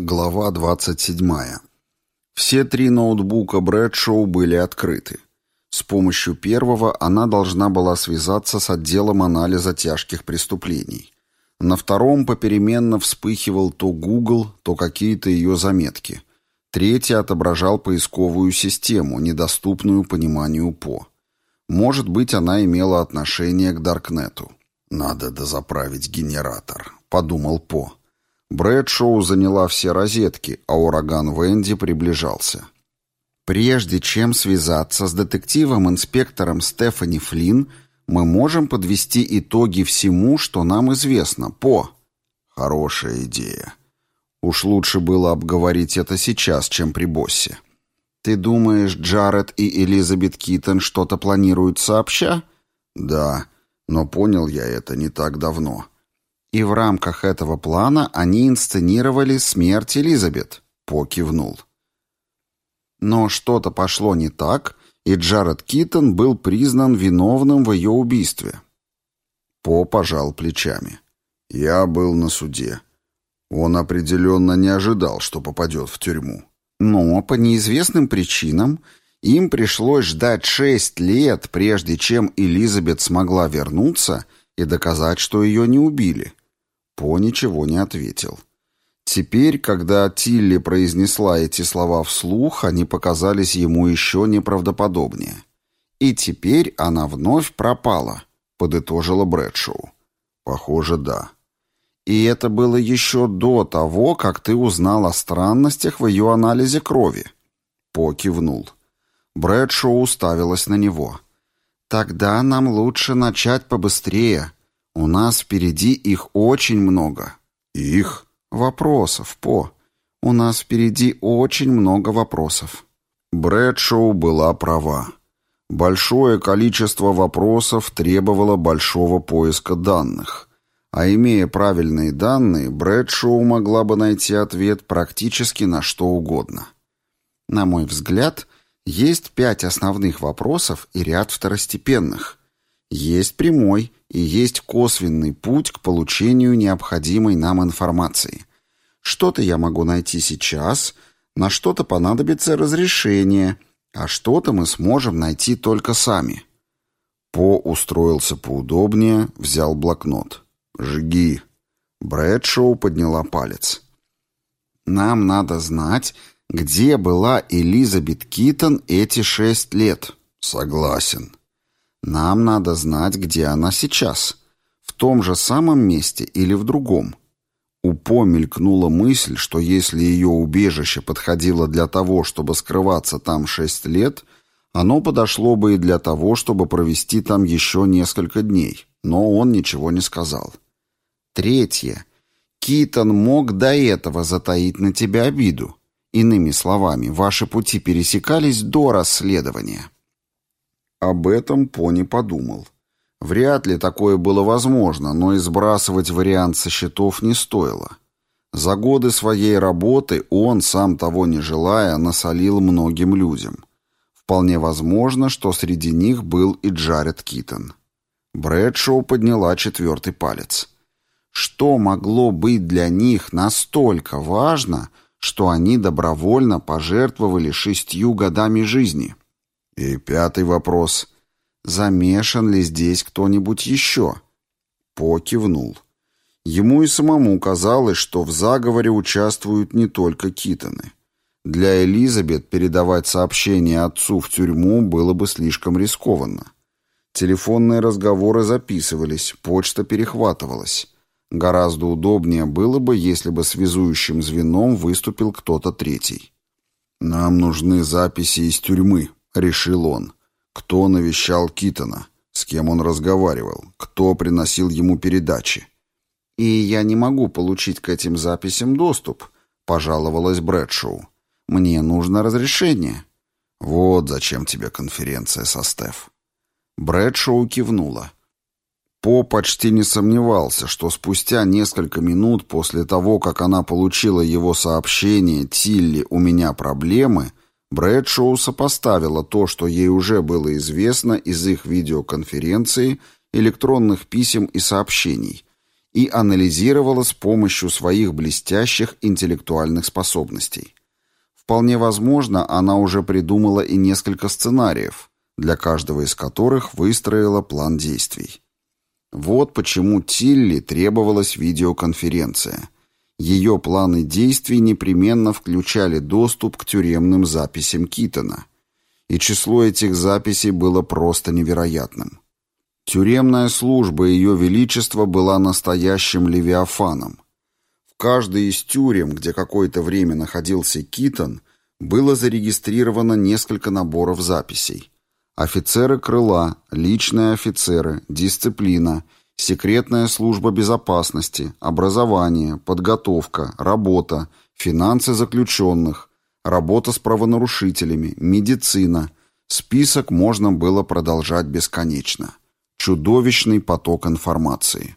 Глава 27. Все три ноутбука Брэдшоу были открыты. С помощью первого она должна была связаться с отделом анализа тяжких преступлений. На втором попеременно вспыхивал то Google, то какие-то ее заметки. Третий отображал поисковую систему, недоступную пониманию По. Может быть, она имела отношение к Даркнету. «Надо дозаправить генератор», — подумал По. Брэдшоу заняла все розетки, а ураган Венди приближался. Прежде чем связаться с детективом-инспектором Стефани Флинн, мы можем подвести итоги всему, что нам известно, по... Хорошая идея. Уж лучше было обговорить это сейчас, чем при боссе. Ты думаешь, Джаред и Элизабет Китон что-то планируют сообща? Да, но понял я это не так давно. И в рамках этого плана они инсценировали смерть Элизабет. По кивнул. Но что-то пошло не так, и Джаред Китон был признан виновным в ее убийстве. По пожал плечами. Я был на суде. Он определенно не ожидал, что попадет в тюрьму. Но по неизвестным причинам им пришлось ждать шесть лет, прежде чем Элизабет смогла вернуться и доказать, что ее не убили. По ничего не ответил. Теперь, когда Тилли произнесла эти слова вслух, они показались ему еще неправдоподобнее. «И теперь она вновь пропала», — подытожила Брэдшоу. «Похоже, да». «И это было еще до того, как ты узнал о странностях в ее анализе крови». По кивнул. Брэдшоу уставилась на него. «Тогда нам лучше начать побыстрее. У нас впереди их очень много. Их? Вопросов, по. У нас впереди очень много вопросов. Брэдшоу была права. Большое количество вопросов требовало большого поиска данных. А имея правильные данные, Брэдшоу могла бы найти ответ практически на что угодно. На мой взгляд, есть пять основных вопросов и ряд второстепенных. Есть прямой и есть косвенный путь к получению необходимой нам информации. Что-то я могу найти сейчас, на что-то понадобится разрешение, а что-то мы сможем найти только сами. По устроился поудобнее, взял блокнот. «Жги». Брэдшоу подняла палец. «Нам надо знать, где была Элизабет Китон эти шесть лет». «Согласен». Нам надо знать, где она сейчас. В том же самом месте или в другом. У По мелькнула мысль, что если ее убежище подходило для того, чтобы скрываться там шесть лет, оно подошло бы и для того, чтобы провести там еще несколько дней. Но он ничего не сказал. Третье. Китон мог до этого затаить на тебя обиду. Иными словами, ваши пути пересекались до расследования. Об этом Пони подумал. Вряд ли такое было возможно, но и сбрасывать вариант со счетов не стоило. За годы своей работы он, сам того не желая, насолил многим людям. Вполне возможно, что среди них был и Джаред Китон. Брэдшоу подняла четвертый палец. Что могло быть для них настолько важно, что они добровольно пожертвовали шестью годами жизни? И пятый вопрос. Замешан ли здесь кто-нибудь еще? По кивнул. Ему и самому казалось, что в заговоре участвуют не только Китоны. Для Элизабет передавать сообщение отцу в тюрьму было бы слишком рискованно. Телефонные разговоры записывались, почта перехватывалась. Гораздо удобнее было бы, если бы связующим звеном выступил кто-то третий. «Нам нужны записи из тюрьмы», — решил он. Кто навещал Китона? С кем он разговаривал? Кто приносил ему передачи? «И я не могу получить к этим записям доступ», — пожаловалась Брэдшоу. «Мне нужно разрешение». «Вот зачем тебе конференция со Стеф». Брэдшоу кивнула. По почти не сомневался, что спустя несколько минут после того, как она получила его сообщение «Тилли, у меня проблемы», Брэдшоу сопоставила то, что ей уже было известно из их видеоконференции, электронных писем и сообщений, и анализировала с помощью своих блестящих интеллектуальных способностей. Вполне возможно, она уже придумала и несколько сценариев, для каждого из которых выстроила план действий. Вот почему Тилли требовалась видеоконференция. Ее планы действий непременно включали доступ к тюремным записям Китона. И число этих записей было просто невероятным. Тюремная служба Ее Величества была настоящим левиафаном. В каждой из тюрем, где какое-то время находился Китон, было зарегистрировано несколько наборов записей. Офицеры крыла, личные офицеры, дисциплина, секретная служба безопасности, образование, подготовка, работа, финансы заключенных, работа с правонарушителями, медицина. Список можно было продолжать бесконечно. Чудовищный поток информации.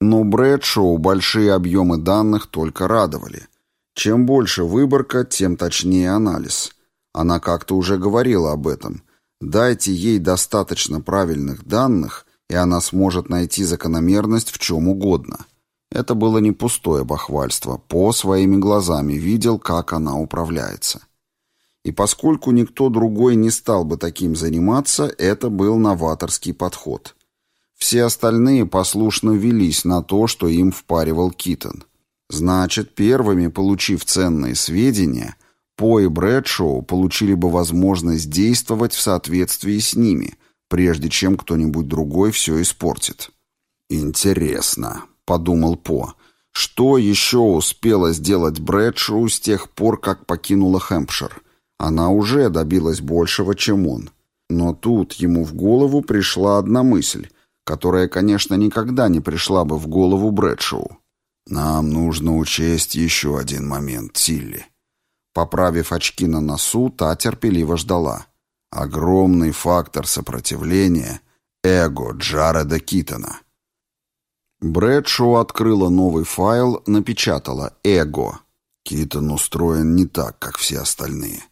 Но Брэдшоу большие объемы данных только радовали. Чем больше выборка, тем точнее анализ. Она как-то уже говорила об этом – Дайте ей достаточно правильных данных, и она сможет найти закономерность в чем угодно. Это было не пустое бахвальство. По своими глазами видел, как она управляется. И поскольку никто другой не стал бы таким заниматься, это был новаторский подход. Все остальные послушно велись на то, что им впаривал Китон. Значит, первыми, получив ценные сведения, по и Брэдшоу получили бы возможность действовать в соответствии с ними, прежде чем кто-нибудь другой все испортит. «Интересно», — подумал По, — «что еще успела сделать Брэдшоу с тех пор, как покинула Хэмпшир? Она уже добилась большего, чем он». Но тут ему в голову пришла одна мысль, которая, конечно, никогда не пришла бы в голову Брэдшоу. «Нам нужно учесть еще один момент, Тилли. Поправив очки на носу, та терпеливо ждала. Огромный фактор сопротивления — эго Джареда Китона. Брэдшоу открыла новый файл, напечатала «Эго». Китон устроен не так, как все остальные.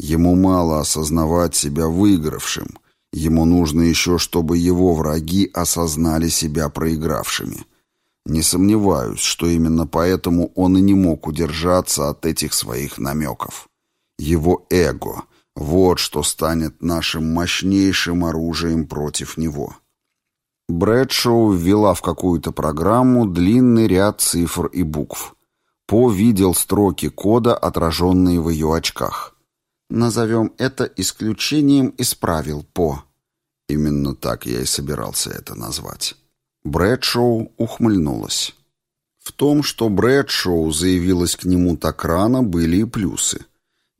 Ему мало осознавать себя выигравшим. Ему нужно еще, чтобы его враги осознали себя проигравшими. Не сомневаюсь, что именно поэтому он и не мог удержаться от этих своих намеков. Его эго — вот что станет нашим мощнейшим оружием против него. Брэдшоу ввела в какую-то программу длинный ряд цифр и букв. По видел строки кода, отраженные в ее очках. «Назовем это исключением из правил, По». Именно так я и собирался это назвать. Брэдшоу ухмыльнулась. В том, что Брэдшоу заявилась к нему так рано, были и плюсы.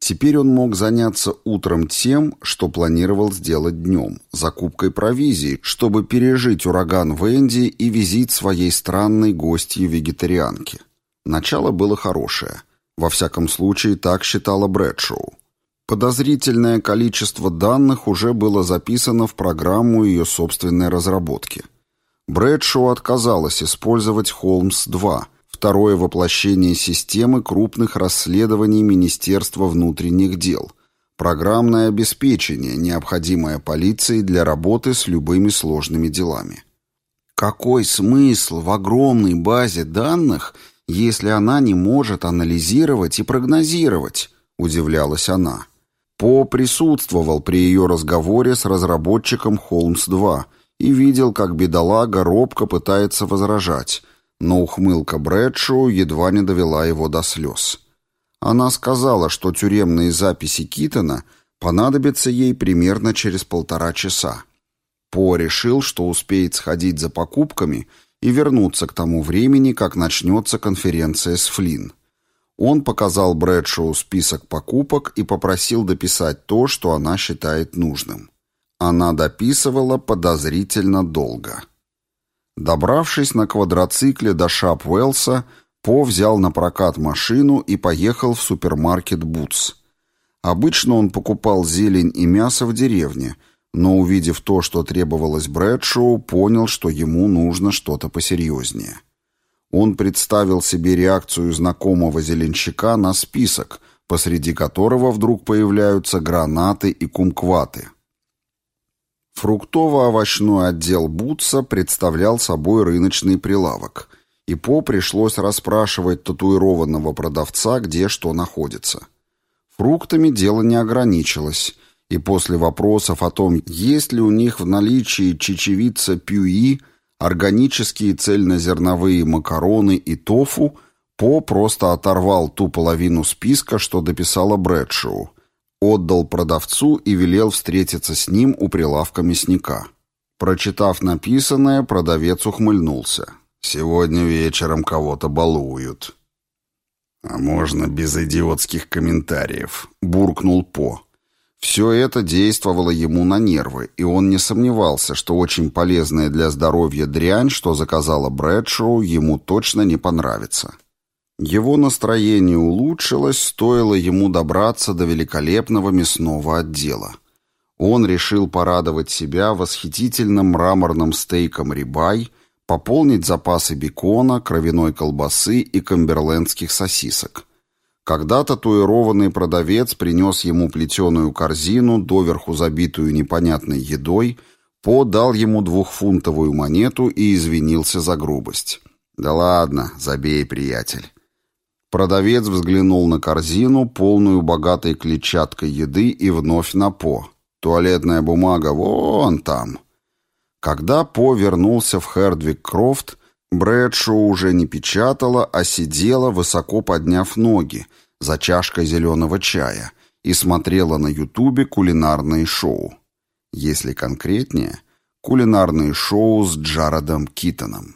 Теперь он мог заняться утром тем, что планировал сделать днем, закупкой провизии, чтобы пережить ураган Венди и визит своей странной гостьи-вегетарианки. Начало было хорошее. Во всяком случае, так считала Брэдшоу. Подозрительное количество данных уже было записано в программу ее собственной разработки – Брэдшоу отказалась использовать «Холмс-2», второе воплощение системы крупных расследований Министерства внутренних дел, программное обеспечение, необходимое полиции для работы с любыми сложными делами. Какой смысл в огромной базе данных, если она не может анализировать и прогнозировать, удивлялась она. По присутствовал при ее разговоре с разработчиком «Холмс-2», и видел, как бедолага робко пытается возражать, но ухмылка Брэдшоу едва не довела его до слез. Она сказала, что тюремные записи Китона понадобятся ей примерно через полтора часа. По решил, что успеет сходить за покупками и вернуться к тому времени, как начнется конференция с Флинн. Он показал Брэдшоу список покупок и попросил дописать то, что она считает нужным. Она дописывала подозрительно долго. Добравшись на квадроцикле до Шап-Уэллса, По взял на прокат машину и поехал в супермаркет «Бутс». Обычно он покупал зелень и мясо в деревне, но, увидев то, что требовалось Брэдшоу, понял, что ему нужно что-то посерьезнее. Он представил себе реакцию знакомого зеленщика на список, посреди которого вдруг появляются гранаты и кумкваты. Фруктово-овощной отдел Бутса представлял собой рыночный прилавок, и По пришлось расспрашивать татуированного продавца, где что находится. Фруктами дело не ограничилось, и после вопросов о том, есть ли у них в наличии чечевица пюи, органические цельнозерновые макароны и тофу, По просто оторвал ту половину списка, что дописала Брэдшоу, отдал продавцу и велел встретиться с ним у прилавка мясника. Прочитав написанное, продавец ухмыльнулся. «Сегодня вечером кого-то балуют». «А можно без идиотских комментариев», — буркнул По. Все это действовало ему на нервы, и он не сомневался, что очень полезная для здоровья дрянь, что заказала Брэдшоу, ему точно не понравится. Его настроение улучшилось, стоило ему добраться до великолепного мясного отдела. Он решил порадовать себя восхитительным мраморным стейком рибай, пополнить запасы бекона, кровяной колбасы и камберлендских сосисок – когда татуированный продавец принес ему плетеную корзину, доверху забитую непонятной едой, подал ему двухфунтовую монету и извинился за грубость. «Да ладно, забей, приятель». Продавец взглянул на корзину, полную богатой клетчаткой еды, и вновь на По. «Туалетная бумага вон там». Когда По вернулся в Хердвик Крофт, Брэдшоу уже не печатала, а сидела, высоко подняв ноги, за чашкой зеленого чая и смотрела на ютубе кулинарные шоу. Если конкретнее, кулинарные шоу с Джаредом Китоном.